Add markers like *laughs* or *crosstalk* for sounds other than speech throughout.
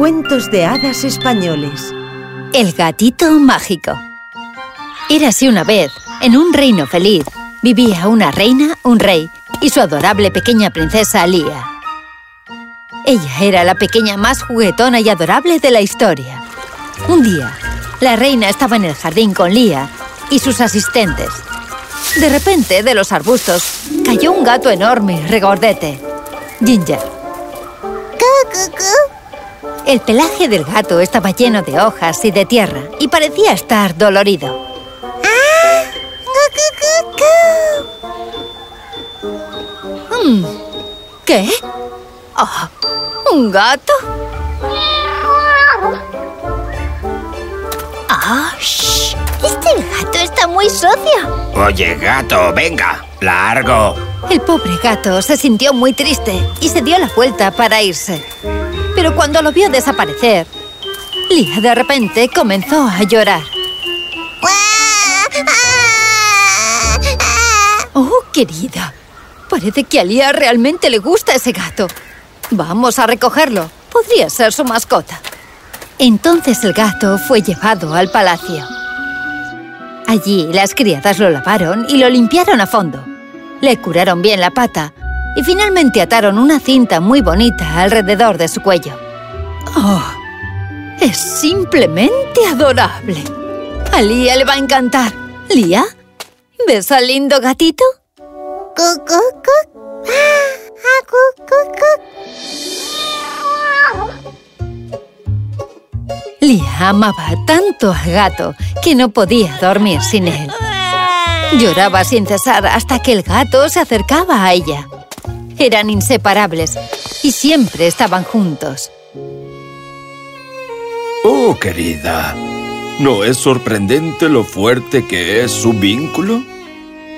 Cuentos de hadas españoles El gatito mágico Érase una vez, en un reino feliz, vivía una reina, un rey y su adorable pequeña princesa Lía. Ella era la pequeña más juguetona y adorable de la historia. Un día, la reina estaba en el jardín con Lía y sus asistentes. De repente, de los arbustos, cayó un gato enorme y regordete. Ginger. El pelaje del gato estaba lleno de hojas y de tierra y parecía estar dolorido. Hmm, ¿Qué? Oh, ¿Un gato? Ah, shh. Este gato está muy socio. Oye, gato, venga, largo. El pobre gato se sintió muy triste y se dio la vuelta para irse. Pero cuando lo vio desaparecer, Lia de repente comenzó a llorar. Oh, querida, parece que a Lia realmente le gusta ese gato. Vamos a recogerlo. Podría ser su mascota. Entonces el gato fue llevado al palacio. Allí las criadas lo lavaron y lo limpiaron a fondo. Le curaron bien la pata y finalmente ataron una cinta muy bonita alrededor de su cuello. ¡Oh! Es simplemente adorable. A Lía le va a encantar. ¿Lía? ¿Ves al lindo gatito? Lía amaba tanto al gato que no podía dormir sin él. Lloraba sin cesar hasta que el gato se acercaba a ella. Eran inseparables y siempre estaban juntos. Oh, querida, ¿no es sorprendente lo fuerte que es su vínculo?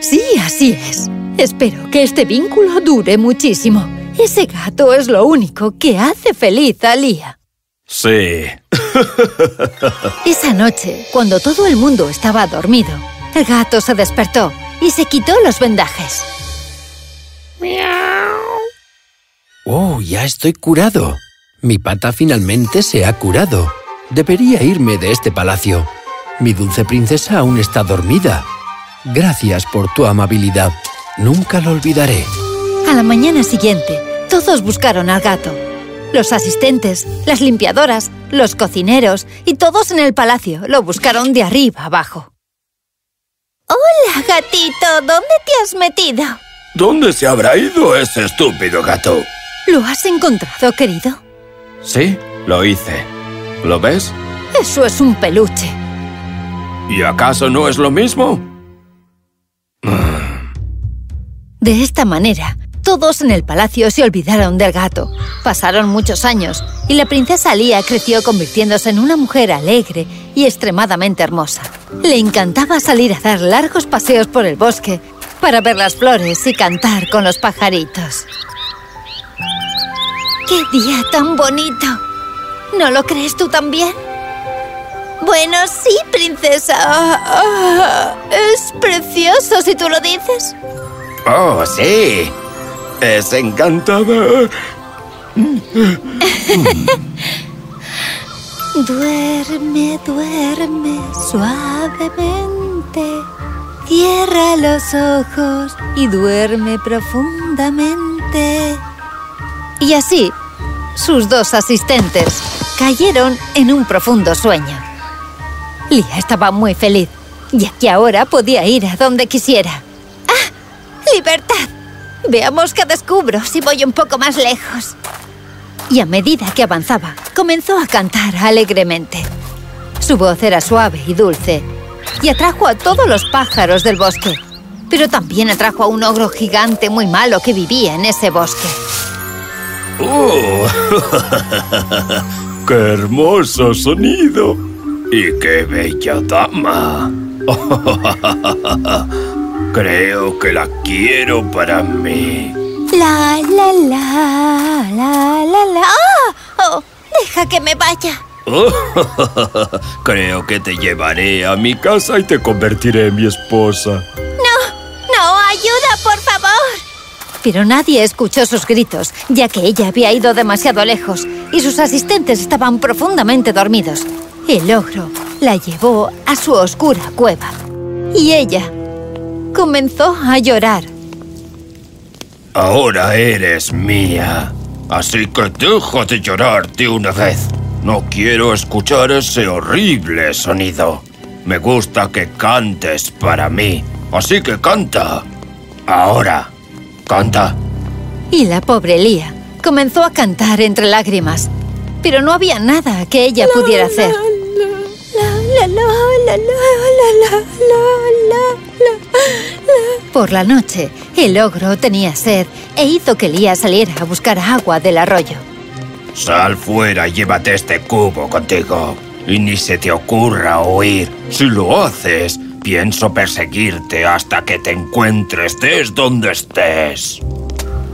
Sí, así es. Espero que este vínculo dure muchísimo. Ese gato es lo único que hace feliz a Lía. Sí. *laughs* Esa noche, cuando todo el mundo estaba dormido, el gato se despertó y se quitó los vendajes. ¡Oh, ya estoy curado! Mi pata finalmente se ha curado. Debería irme de este palacio. Mi dulce princesa aún está dormida. Gracias por tu amabilidad. Nunca lo olvidaré. A la mañana siguiente, todos buscaron al gato. Los asistentes, las limpiadoras, los cocineros y todos en el palacio lo buscaron de arriba abajo. ¡Hola, gatito! ¿Dónde te has metido? ¿Dónde se habrá ido ese estúpido gato? ¿Lo has encontrado, querido? Sí, lo hice. ¿Lo ves? Eso es un peluche. ¿Y acaso no es lo mismo? De esta manera, todos en el palacio se olvidaron del gato. Pasaron muchos años y la princesa Lía creció convirtiéndose en una mujer alegre y extremadamente hermosa. Le encantaba salir a dar largos paseos por el bosque para ver las flores y cantar con los pajaritos. ¡Qué día tan bonito! ¿No lo crees tú también? Bueno, sí, princesa. Es precioso si tú lo dices. Oh, sí. Es encantador. *laughs* Duerme, duerme suavemente. Cierra los ojos y duerme profundamente. Y así, sus dos asistentes cayeron en un profundo sueño. Lía estaba muy feliz, ya que ahora podía ir a donde quisiera. ¡Ah! ¡Libertad! Veamos qué descubro si voy un poco más lejos. Y a medida que avanzaba, comenzó a cantar alegremente. Su voz era suave y dulce, y atrajo a todos los pájaros del bosque. Pero también atrajo a un ogro gigante muy malo que vivía en ese bosque. ¡Oh! *laughs* ¡Qué hermoso sonido! ¡Y qué bella dama! *laughs* Creo que la quiero para mí. La, la, la, la, la, la. ¡Ah! ¡Oh! ¡Deja que me vaya! *laughs* Creo que te llevaré a mi casa y te convertiré en mi esposa. ¡No! ¡No! ¡Ayuda, por favor! Pero nadie escuchó sus gritos, ya que ella había ido demasiado lejos y sus asistentes estaban profundamente dormidos. El ogro la llevó a su oscura cueva y ella comenzó a llorar. Ahora eres mía, así que deja de llorar de una vez. No quiero escuchar ese horrible sonido. Me gusta que cantes para mí, así que canta. Ahora, canta. Y la pobre Lía comenzó a cantar entre lágrimas, pero no había nada que ella pudiera hacer. Por la noche, el ogro tenía sed e hizo que Lía saliera a buscar agua del arroyo. Sal fuera y llévate este cubo contigo. Y ni se te ocurra huir. Si lo haces, pienso perseguirte hasta que te encuentres estés donde estés.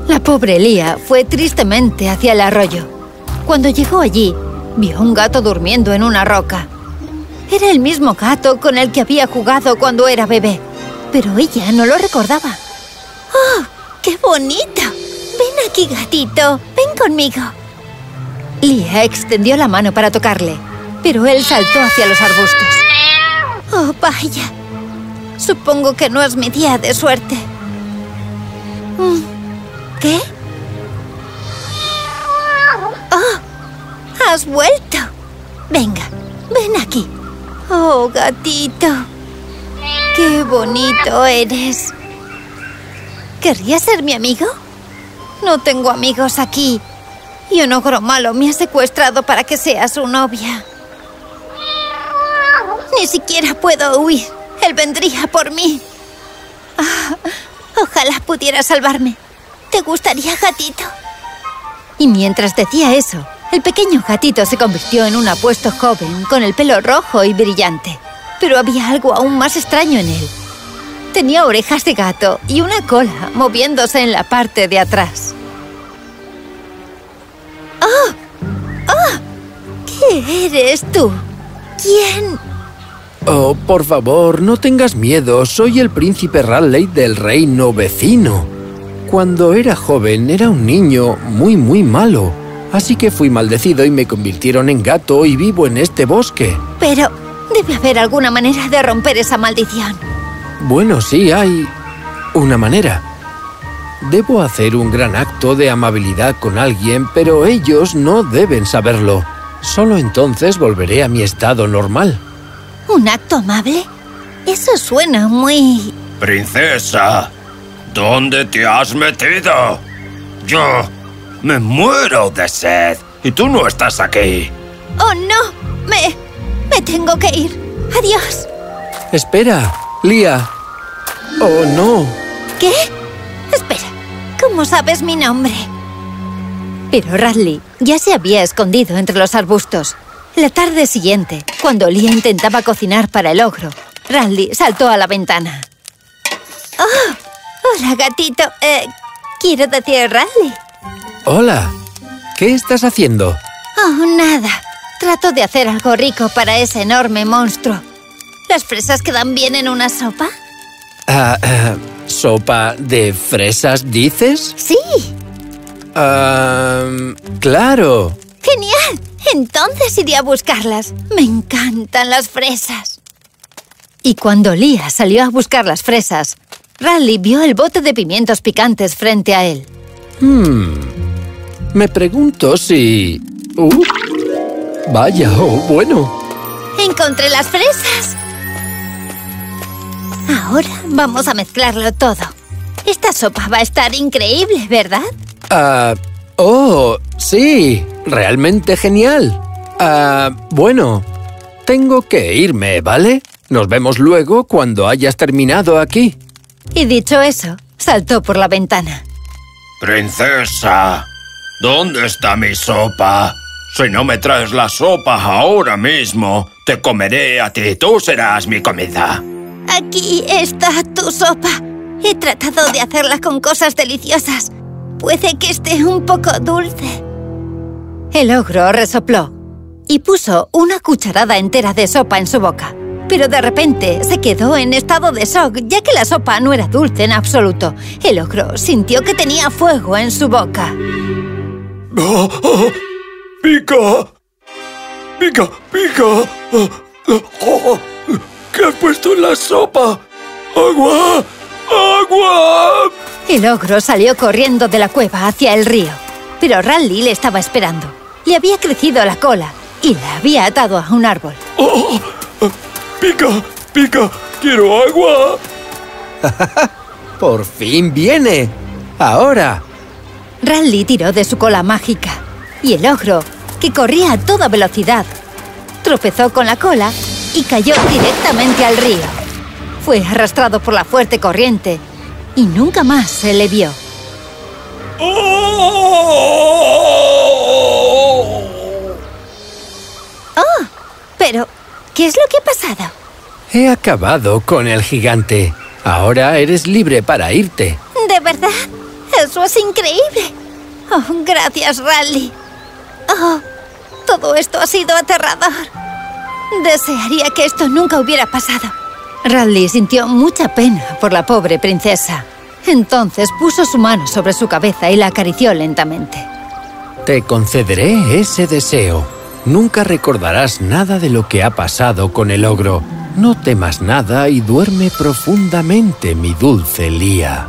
La pobre Lía fue tristemente hacia el arroyo. Cuando llegó allí, vio un gato durmiendo en una roca. Era el mismo gato con el que había jugado cuando era bebé, pero ella no lo recordaba. ¡Oh, qué bonito! Ven aquí, gatito. Ven conmigo. Lía extendió la mano para tocarle, pero él saltó hacia los arbustos. ¡Oh, vaya! Supongo que no es mi día de suerte. Mm, ¿Qué? ¡Oh! ¡Has vuelto! Venga, ven aquí. ¡Oh, gatito! ¡Qué bonito eres! ¿Querrías ser mi amigo? No tengo amigos aquí. Y un ogro malo me ha secuestrado para que sea su novia. Ni siquiera puedo huir. Él vendría por mí. Ah, ojalá pudiera salvarme. ¿Te gustaría, gatito? Y mientras decía eso, el pequeño gatito se convirtió en un apuesto joven con el pelo rojo y brillante. Pero había algo aún más extraño en él. Tenía orejas de gato y una cola moviéndose en la parte de atrás. ¡Oh! ¡Oh! ¿Qué eres tú? ¿Quién? Oh, por favor, no tengas miedo. Soy el príncipe Raleigh del reino vecino. Cuando era joven era un niño muy, muy malo. Así que fui maldecido y me convirtieron en gato y vivo en este bosque. Pero debe haber alguna manera de romper esa maldición. Bueno, sí, hay una manera. Debo hacer un gran acto de amabilidad con alguien, pero ellos no deben saberlo. Solo entonces volveré a mi estado normal. ¿Un acto amable? Eso suena muy... Princesa, ¿dónde te has metido? Yo me muero de sed y tú no estás aquí. ¡Oh, no! Me... me tengo que ir. ¡Adiós! Espera, Lía. Oh, no. ¿Qué? Espera, ¿cómo sabes mi nombre? Pero Radley ya se había escondido entre los arbustos. La tarde siguiente, cuando Lía intentaba cocinar para el ogro, Radley saltó a la ventana. ¡Oh! Hola, gatito. Eh, quiero decir Radley. Hola. ¿Qué estás haciendo? Oh, nada. Trato de hacer algo rico para ese enorme monstruo. ¿Las fresas quedan bien en una sopa? Ah, ah, ¿Sopa de fresas, dices? Sí. Claro. ¡Genial! Entonces iré a buscarlas. Me encantan las fresas. Y cuando Lía salió a buscar las fresas, Raleigh vio el bote de pimientos picantes frente a él. Hmm. Me pregunto si... Uh. Vaya, oh, bueno. ¡Encontré las fresas! Ahora vamos a mezclarlo todo. Esta sopa va a estar increíble, ¿verdad? Ah, oh, sí, realmente genial. Ah, bueno, tengo que irme, ¿vale? Nos vemos luego cuando hayas terminado aquí. Y dicho eso, saltó por la ventana. Princesa, ¿dónde está mi sopa? Si no me traes la sopa ahora mismo, te comeré a ti. Tú serás mi comida. Aquí está tu sopa. He tratado de hacerla con cosas deliciosas. Puede que esté un poco dulce. El ogro resopló y puso una cucharada entera de sopa en su boca. pero de repente se quedó en estado de shock, ya que la sopa no era dulce en absoluto. El ogro sintió que tenía fuego en su boca. ¡Pica! ¡Pica! ¡Pica! ¿Qué has puesto en la sopa? ¡Agua! ¡Agua! El ogro salió corriendo de la cueva hacia el río, pero Rally le estaba esperando. Le había crecido la cola y la había atado a un árbol. ¡Oh! ¡Pica! ¡Pica! ¡Quiero agua! *laughs* ¡Por fin viene! ¡Ahora! Rally tiró de su cola mágica y el ogro, que corría a toda velocidad, tropezó con la cola y cayó directamente al río. Fue arrastrado por la fuerte corriente y nunca más se le vio. ¡Oh! Pero, ¿qué es lo que ha pasado? He acabado con el gigante. Ahora eres libre para irte. ¿De verdad? ¡Eso es increíble! Oh, gracias, Rally. Oh, todo esto ha sido aterrador. Desearía que esto nunca hubiera pasado. Rally sintió mucha pena por la pobre princesa. Entonces puso su mano sobre su cabeza y la acarició lentamente. Te concederé ese deseo. Nunca recordarás nada de lo que ha pasado con el ogro. No temas nada y duerme profundamente, mi dulce Lía.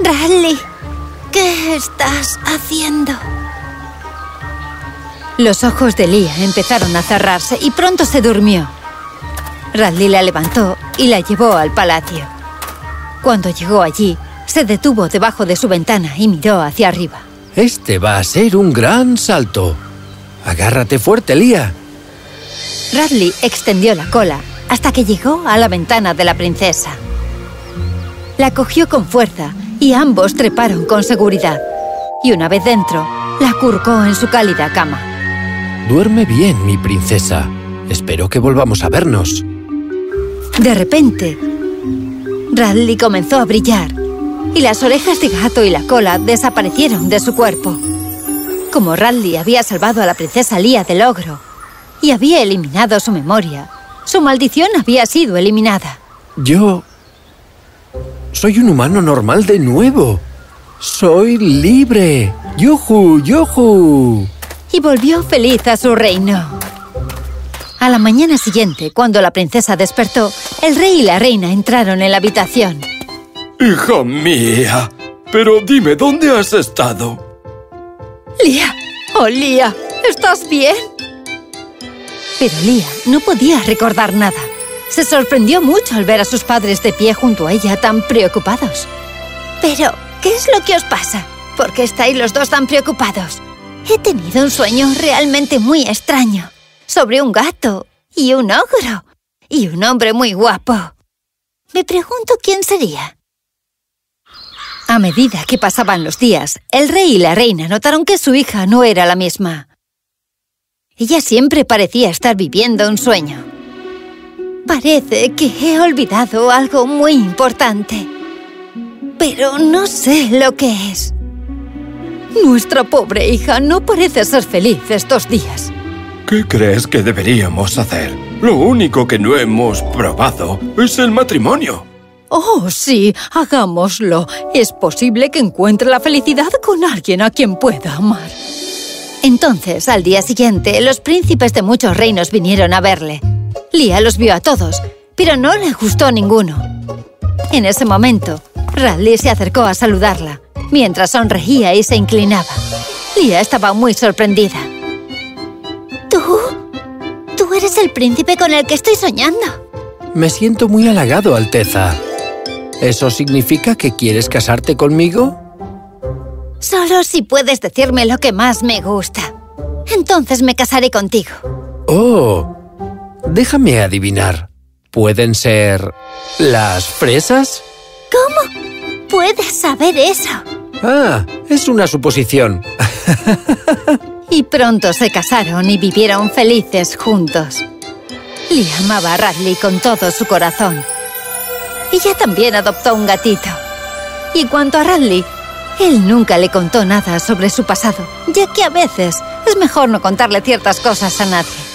Rally, ¿qué estás haciendo? Los ojos de Lía empezaron a cerrarse y pronto se durmió. Rally la levantó y la llevó al palacio. Cuando llegó allí, se detuvo debajo de su ventana y miró hacia arriba. Este va a ser un gran salto. Agárrate fuerte, Lía. Radley extendió la cola hasta que llegó a la ventana de la princesa. La cogió con fuerza y ambos treparon con seguridad. Y una vez dentro, la curcó en su cálida cama. Duerme bien, mi princesa. Espero que volvamos a vernos. De repente, Radley comenzó a brillar y las orejas de gato y la cola desaparecieron de su cuerpo. Como Radley había salvado a la princesa Lía del ogro y había eliminado su memoria, su maldición había sido eliminada. Yo... Soy un humano normal de nuevo. Soy libre. ¡Yuju, yuju! Y volvió feliz a su reino. A la mañana siguiente, cuando la princesa despertó, el rey y la reina entraron en la habitación. ¡Hija mía! Pero dime, ¿dónde has estado? ¡Lía! ¡Oh, Lía! ¿Estás bien? Pero Lía no podía recordar nada. Se sorprendió mucho al ver a sus padres de pie junto a ella tan preocupados. Pero, ¿qué es lo que os pasa? ¿Por qué estáis los dos tan preocupados? He tenido un sueño realmente muy extraño sobre un gato y un ogro y un hombre muy guapo. Me pregunto quién sería. A medida que pasaban los días, el rey y la reina notaron que su hija no era la misma. Ella siempre parecía estar viviendo un sueño. Parece que he olvidado algo muy importante. Pero no sé lo que es. Nuestra pobre hija no parece ser feliz estos días. ¿Qué crees que deberíamos hacer? Lo único que no hemos probado es el matrimonio. Oh, sí, hagámoslo. Es posible que encuentre la felicidad con alguien a quien pueda amar. Entonces, al día siguiente, los príncipes de muchos reinos vinieron a verle. Lía los vio a todos, pero no le gustó ninguno. En ese momento, Radley se acercó a saludarla, mientras sonreía y se inclinaba. Lía estaba muy sorprendida. ¿Tú? ¿Tú eres el príncipe con el que estoy soñando? Me siento muy halagado, Alteza. ¿Eso significa que quieres casarte conmigo? Solo si puedes decirme lo que más me gusta. Entonces me casaré contigo. ¡Oh! Déjame adivinar. ¿Pueden ser... las fresas? ¿Cómo? ¿Puedes saber eso? Ah, es una suposición. *laughs* y pronto se casaron y vivieron felices juntos. Lee amaba a Radley con todo su corazón. Ella también adoptó un gatito. Y cuanto a Radley, él nunca le contó nada sobre su pasado, ya que a veces es mejor no contarle ciertas cosas a nadie.